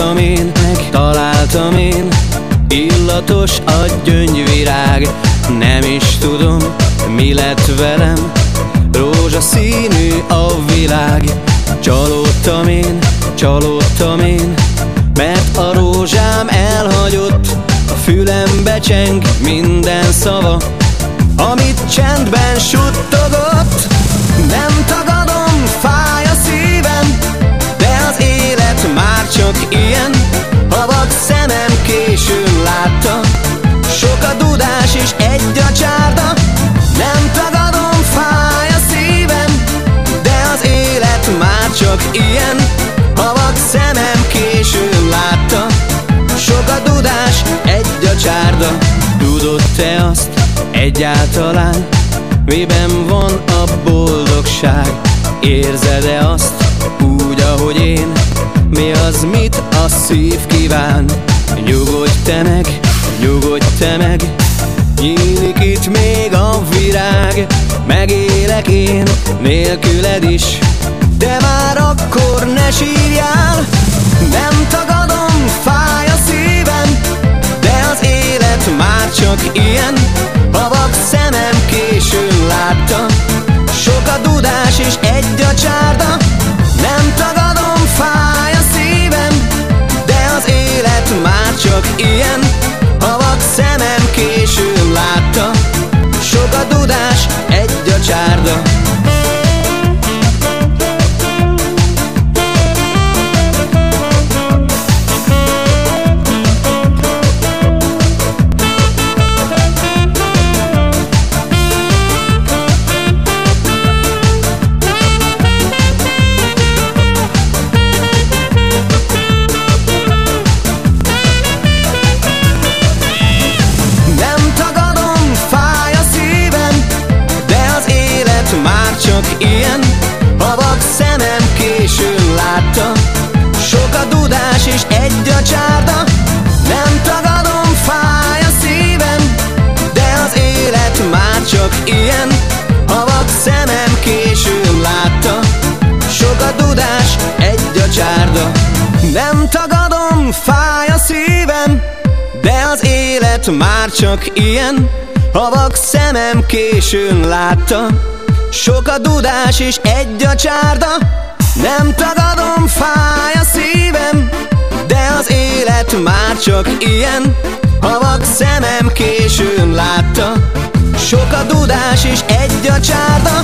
Találtam én, találtam én. Illatos a gyöngyvirág. Nem is tudom, mi lett velem. Rózsaszínű a világ. Csalódtam én, csalódtam én. Mert a rózsám elhagyott. A fülembe cseng minden szava. Amit csendben suttogott egyáltalán Miben van a boldogság? Érzed-e azt úgy, ahogy én? Mi az, mit a szív kíván? Nyugodj te meg, nyugodj te meg Nyílik itt még a virág Megélek én nélküled is De már akkor ne sírjál és egy a csárda későn látta. Sok a dudás és egy a csárda Nem tagadom, fáj a szívem De az élet már csak ilyen. A vak szemem későn látta. Sok a dudás, egy a csárda. Nem tagadom, fáj a szívem de az élet már csak ilyen. A vak szemem későn látta. Sok a dudás és egy a csárda Nem tagadom, fáj a szívem De az élet már csak ilyen. A vak szemem későn látta Sok a dudás és egy a csárda